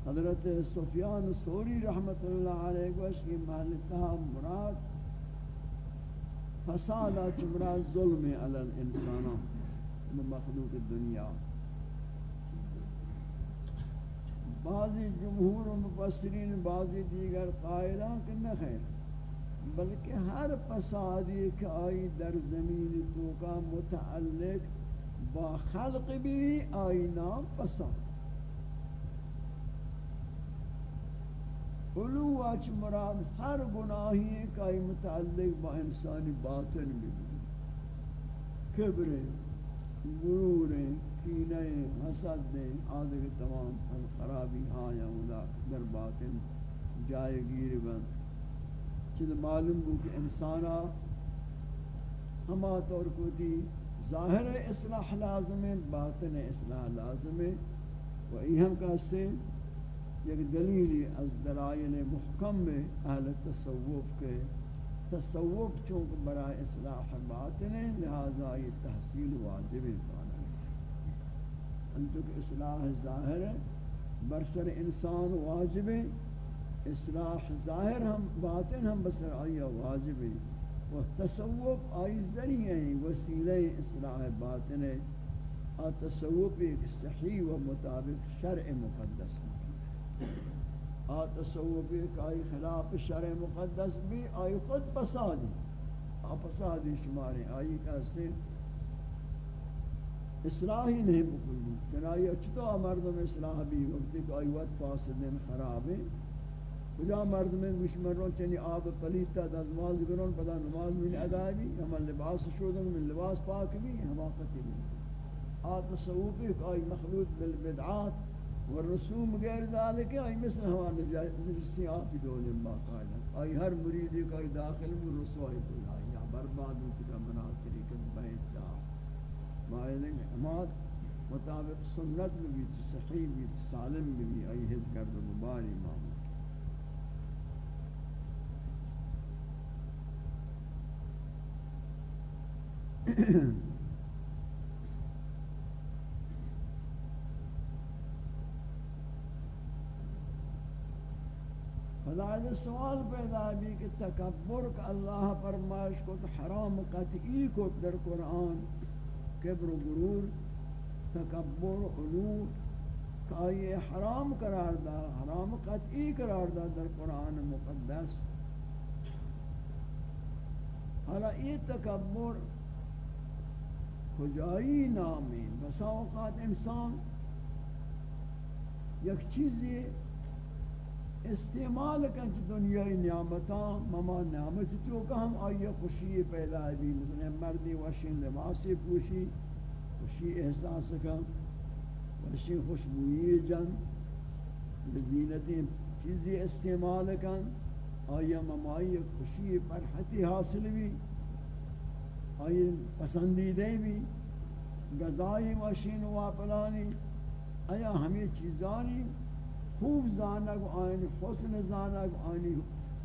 حضرت سفیان سوری رحمت اللہ علیہ گوش کی محلتہ مراد فسادہ چمراد ظلم علی الانسانوں مخلوق دنیا. بعضی جمہور و مفسرین، بعضی دیگر قائلان کہ نہ خیر، بلکہ ہر فسادی کہ آئی در زمین تو کا متعلق با خلق بھی آئی نام فساد۔ علو اچ مراد ہر گناہی کہ آئی متعلق با انسانی باطن بھی۔ کبر غرور کینہ حسد دیں آدھے تمام خرابی ہاں یا اولا در باطن جائے گیر بند چیز معلوم ہو کہ انسانا ہما طور کو دی ظاہر اصلاح لازم ہے، باطن اصلاح لازم ہے۔ و ایہم کہتے یک دلیلی از دلائل محکم میں اہل تصوف کے تصوف چونکہ برای اصلاح باطن ہے، لہذا یہ تحصیل واجب ہے۔ انتو کہ اصلاح ظاہر ہے، برسر انسان واجب ہے، اصلاح ظاہر ہم، باطن ہم بسر آئی واجب ہے۔ و تصوف آئی ذریعہ ہیں، وسیلہ اصلاح باطن ہے۔ اور تصوف ایک صحیح و مطابق شرع مقدس ہے۔ اور تصوف ایک آئی خلاف شرع مقدس بھی آئی خود پسادی آپ پسادی شمارے آئی کہتے ہیں اصلاحی نہیں بکلی چنائی اچھتا مردم اصلاح بھی وقتی کہ آئیوات فاسدن خراب ہے کجا مردم گشمرون چنی آب پلیتا دزماز گرون پدا نماز من ادائی بھی ہم لباس شودن من لباس پاک بھی حماقتی بھی. آت تصوفی کہ آئی مخلوط بالبدعات والرسوم غیر ذالک، آئی مثل ہوا نجسی آفی دولن باقاعدہ. آئی ہر مریدی کا داخل میں رسوائی کوئی آئی، یا برباد ہوتی کا مناظری کن بہت مائلیں اماد مطابق سنت بھی صحیح بھی سالم بھی بھی آئی حد کرد مباری معمول۔ فضائل سوال پیدا بھی کہ تکبر کا اللہ فرمائش کو حرام قطعی کو در قرآن کبر و غرور، تکبر علو کا یہ حرام قرار دا، حرام قطعی قرار دا در قرآن مقدس. حالا یہ تکبر کجائی نامی بسا اوقات انسان یک چیزی استعمال کن چی دنیای نعمتاں، مما نعمت تو کہ ہم آئی خوشی پیدا بھی مثلا مردی وشین لباسی پوشی، خوشی احساس کن وشین خوشبوئی جن بزینتی چیزی استعمال کن آئی ممائی خوشی فرحتی حاصل بھی آئی پسندیدے بھی غذائی وشین و پلانی آیا ہمیں چیزانی خوب زانگ آئین حسن زانگ آئین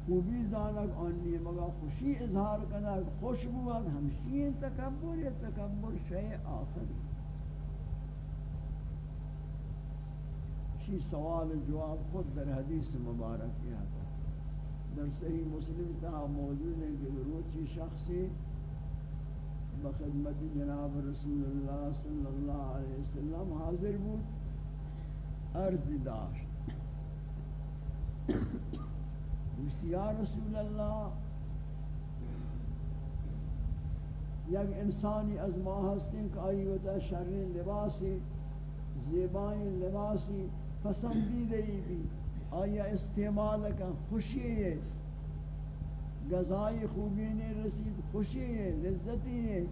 خوبی زانگ آئین مگا خوشی اظہار کنگ خوش بود ہمشین تکبر یا تکبر شیع آخری شی سوال جواب خود در حدیث مبارک کیا تھا در صحیح مسلم تھا موجود ہے کہ روچی شخصی بخدمت جناب رسول اللہ صلی اللہ علیہ وسلم حاضر بود، عرض داشت۔ یا رسول اللہ۔ یک انسانی از ما ہستیں کہ آئی ہوتا شرین لباسی زیبائیں لباسی پسندیدہ بھی آیا استعمال کا خوشی ہے۔ غذائی خوبی نے رسید، خوشی ہے، لذتی ہے،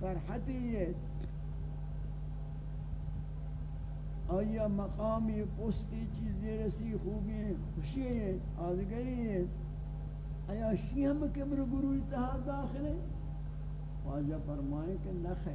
فرحتی ہے۔ آیا مقامی پستی چیزی رسی خوبی ہیں، خوشی ہیں آدگری ہیں۔ آیا شیہم کبر گروہ اتحاد داخل ہے واجہ فرمائیں کہ نخ ہے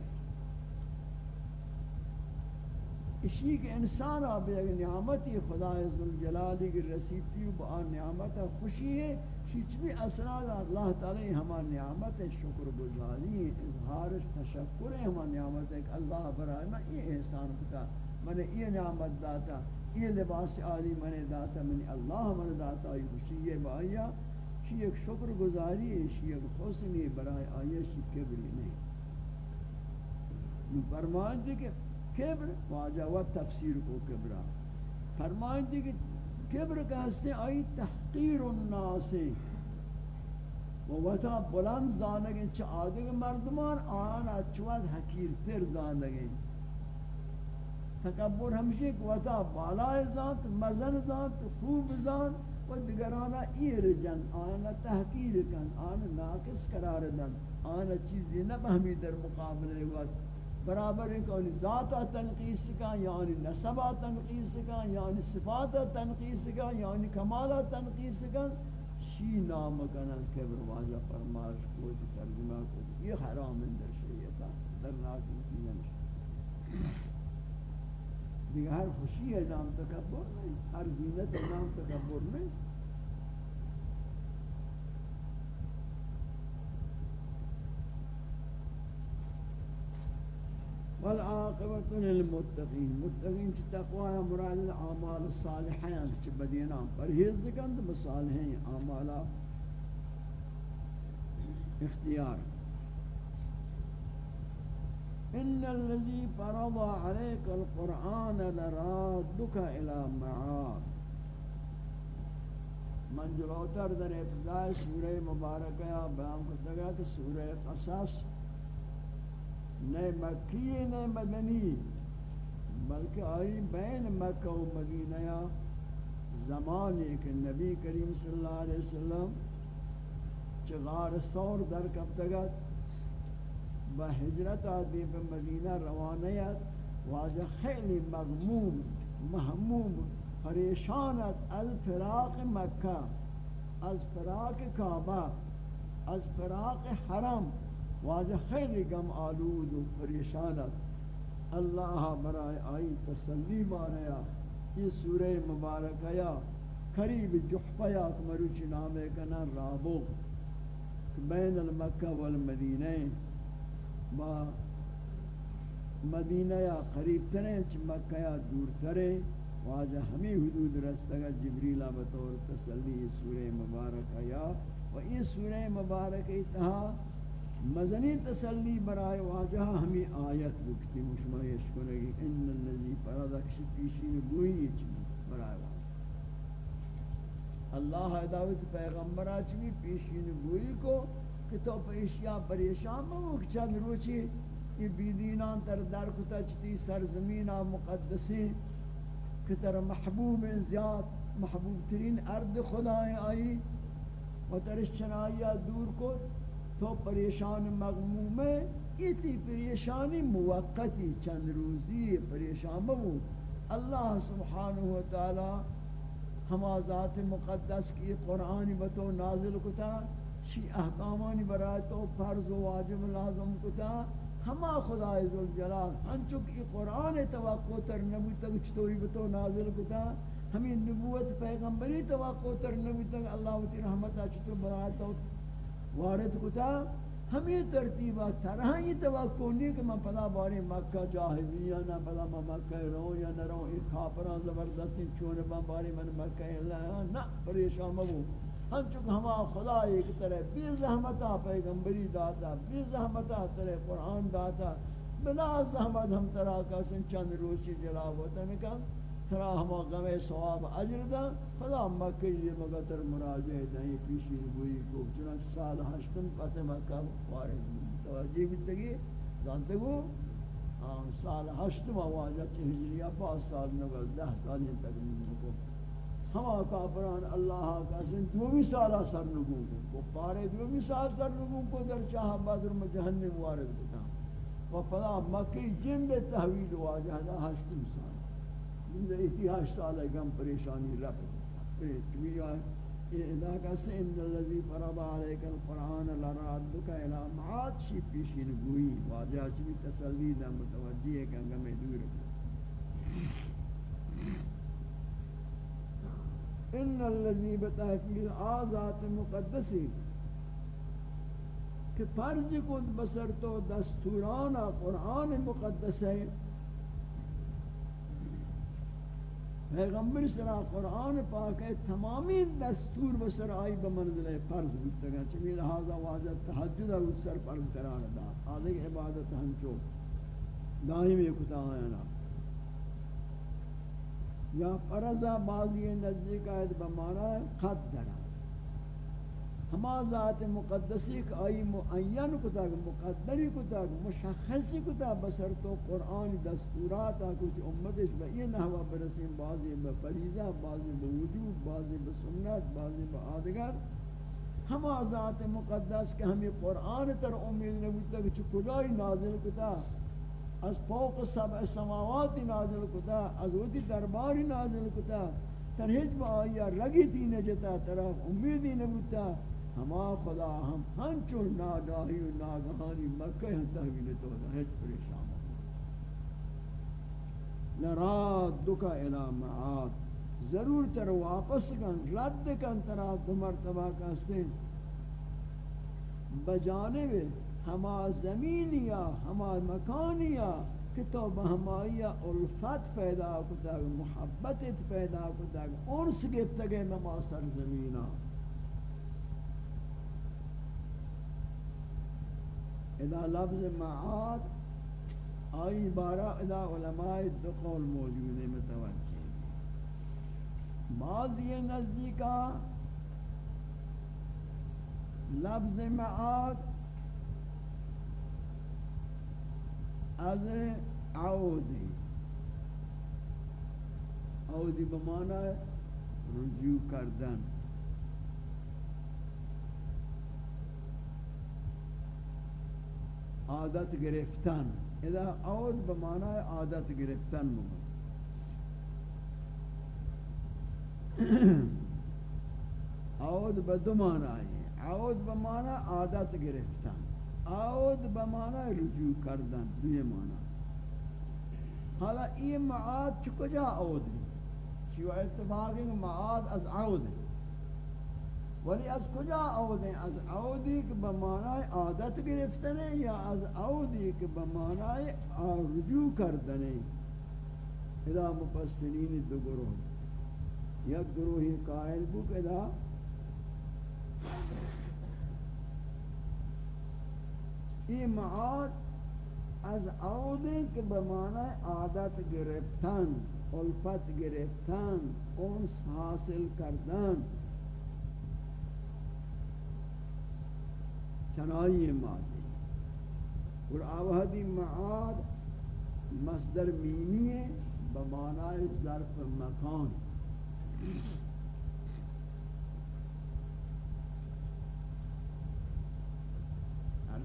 اسی کہ انسان آبی اگر نعمتی خدا عزالجلالی کی رسیدتی و با نعمت خوشی ہے چیچ بھی اسرار اللہ تعالی ہما نعمت شکر گزاری اظہار تشکر ہے ہما نعمت ہے کہ اللہ برائے میں یہ احسان کتا من یہ نعمت داتا، یہ لباس عالی من داتا من اللہ من داتا یہ خوشی بایا شی ایک شکر گزاری ہے، شی ایک حسنی برائے آیا شی کبری نہیں۔ فرمان دی کہ کبر واجہ و تفسیر کو کبرا فرمان دی کہ کبر کا ہستے آئی تحقیر الناس و وطا بلند زانگیں چا آدھگ مردمان آنا چواد حقیر تر زانگیں تکبر ہمشی کہ وطا بالای ذات، مزن ذات، خوب ذات و دگرانا ایر جن آنا تحقیر کن آنا ناقص قرار دن آنا چیزی نبہمی در مقابل وقت. برابر ہے کہ ذات تنقیس کا یعنی نسب تنقیس کا یعنی صفات تنقیس کا یعنی کمال تنقیس کا، شی نام کنا کہ واجہ فرماش کو، ترجمہ کو، یہ حرام اندر شریعت در ناک نہیں دیگر ہر خوشی نام تکبر نہیں ہر زینت نام تکبر نہیں والعاقبت للمتقین متقین چی تقوی مراد اعمال الصالحین چی بدینام پرہیز دکند بصالحین اعمالا اختیار. ان الذي فرض عليك القرآن لرادك الى معاد من جلوتر در ابتداء سورہ مبارکہ بیان کرتا گیا کہ سورہ قصص نئے مکی نئے مدنی، بلکہ آئی بین مکہ و مدینہ زمان ایک نبی کریم صلی اللہ علیہ وسلم چغار سور در کب تگت با ہجرت آدی به مدینہ روانیت واجہ خیلی مغموم، محموم پریشانت الفراق مکہ از فراق کعبہ از فراق حرم. واجہ خیلی غم آلود و پریشانت اللہ برائے آئی تسلی ماریا یہ سورہ مبارکہ قریب جحفیہ مروچ نامے کنا رابو بین المکہ والمدینہ. با مدینہ یا قریب ترے چ مکہ یا دور ترے واجہ ہمیں حدود رستگا جبریلہ بطور تسلی سورہ مبارک یا۔ و این سورہ مبارک اتہا مزنی تسلی برائے واجہ ہمیں آیت بکتی مشمعیش کنگی ان اللذی پردکش پیشین گوئی چلی برائے واجہ۔ اللہ دعوت پیغمبرہ چلی پیشین گوئی کو کہ تو پیشیا پریشان ممک چند روچی، یہ بیدینان تر در کتا چتی سرزمین مقدسی، کہ تر محبوب زیاد محبوب ترین ارد خدای آئی، و ترش چنائیہ دور کو تو پریشان مغموم ہے یہ تی پریشانی موقتی چند روزی پریشان بود اللہ سبحانہ وتعالی ہما ذات مقدس کی قرآن بتو نازل کتا۔ شی احکامانی برای تو فرض و واجب لازم کتا؟ ہما خدا عزوجلال ہنچک ای قرآن توقع تر نبی تک چطوری بتو نازل کتا؟ ہمیں نبوت پیغمبری توقع تر نبی تک اللہ تی رحمتا چطور برای تو وارد کتا؟ ہمیں ترتیبہ طرح یہ توقع نہیں کہ میں پدا باری مکہ جاہلی یا نہ پدا میں مکہ رہوں یا نہ رہوں ایک کھاپران زبردستی چونے با باری من مکہ اللہ، نہ، پریشان مبو۔ ہم چکہ ہما خدا ایک طرح بی زحمتا پیغمبری داتا بی زحمتا طرح قرآن داتا بلا زحمت ہم طرح کا سن چند روچی جلا ہوتا نکا ترا ہما غم ثواب اجر دا، خدا مکہ یہ مگتر مراجع دیں پیشی ہوئی کو، چنانچہ سال ہشتم پتہ مکہ وارد توجہ بیتگی جانتے گو ہاں، سال ہشتم واجہ ہجریہ پاس سال نگل دہ سال تک کو ہما کافران اللہ کا سن دومی سالہ سر نگوں کو پارے دومی سال سر نگوں کو در چاہا بدر میں جہنم وارد بتا و فلا مکی جن بے تحویل واجہ دا ہشتم سال جن دے اتحاش سال گم پریشانی رب۔ پریشانی یہ ادا کہتے ان اللذی فرض علیک القرآن لرادک الى معاد، شی پیشی نگوئی واجہ چوی تسلی دا متوجہ ہے کہ ہمیں دور ان الذي بتحقیق آزات مقدسی، کہ فرض کو بسر تو دستوران قرآن مقدس ہے پیغمبر سرا قرآن پاک ہے، تمامی دستور بسر آئی بمنزل فرض ہوتا گا چمی لہذا واجد تحجد اور سر فرض قرار دا۔ آدھے عبادت ہم ہنچو دائم کتا آیا نا۔ یا فرضا بعضی نزدیک آیت بمانا ہے درا ہما ذات مقدسی کہ آئی معین کتا مقدری کتا مشخصی کتا بسر تو قرآن دستورات کچھ امتش با بئی نحوہ برسیم، بعضی بفریضہ بعضی بوجود بعضی بسنت بعضی بآدگر ہما ذات مقدس کہ ہمیں قرآن تر امید نبوتا کہ کجائی نازل کتا از فوق سبع سماوات نازل کتا، از ودی دربار نازل کتا، تر ہیچ با آیا رگی تی نجتا طرف امیدی نبوتا، ہما خدا ہم ہنچو ناگاہی و ناگہانی مکہ ہم تحویل تو دا ہیچ پریشان لراد دکا الى معاد، ضرور تر واپس کن، رد کن ترا دو مرتبہ کستے بجانب ہما زمینیا ہما مکانیا کہ تو بہمایا الفت پیدا کتا محبت پیدا کتا انس گفت گئے نما سر زمینا اذا لفظ معاد، آئی بارا اذا علماء دقول موجود ہے متوجہ بعض یہ نزدیکا لفظ معاد از عودی. عودی بمانا رجوع کردن. عادت گرفتن. اذا عود بمانا عادت گرفتن بمانا عود بدو مانا ہے عود بمانا عادت گرفتن. عود بمانا رجوع کردن، دوی مانا حالا این معاد چو کجا عود ہے چو اتفاقی معاد از عود. ہے ولی از کجا عود ہے از عودی که بمانا عادت گرفتن یا از عودی که بمانا رجوع کردن ادا مفسرین دو گروہ یک گروہی قائل بک ادا یہ معاد از عودے کے بمعنی عادت گرفتن، الفت گرفتن، انس حاصل کردن. چنائی مادی اور آوہدی معاد مصدر مینی ہے بمعنی ظرف مکان.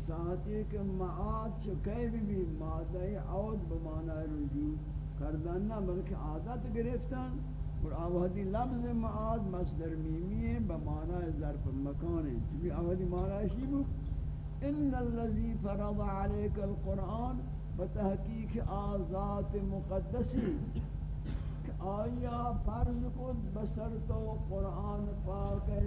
ساعتی کہ معاد چکے بھی بھی مادہ عود بمعنی رجوع کردن نہ بلکہ عادت گرفتن. اور آوہدی لفظ معاد مصدر میمی ہے بمعنی ظرف مکان. ہے بھی آوہدی معنی شیبو ان الذي فرض عليك القرآن بتحقیق آزات مقدسی کہ آیا فرض کو بسر تو قرآن پاک ہے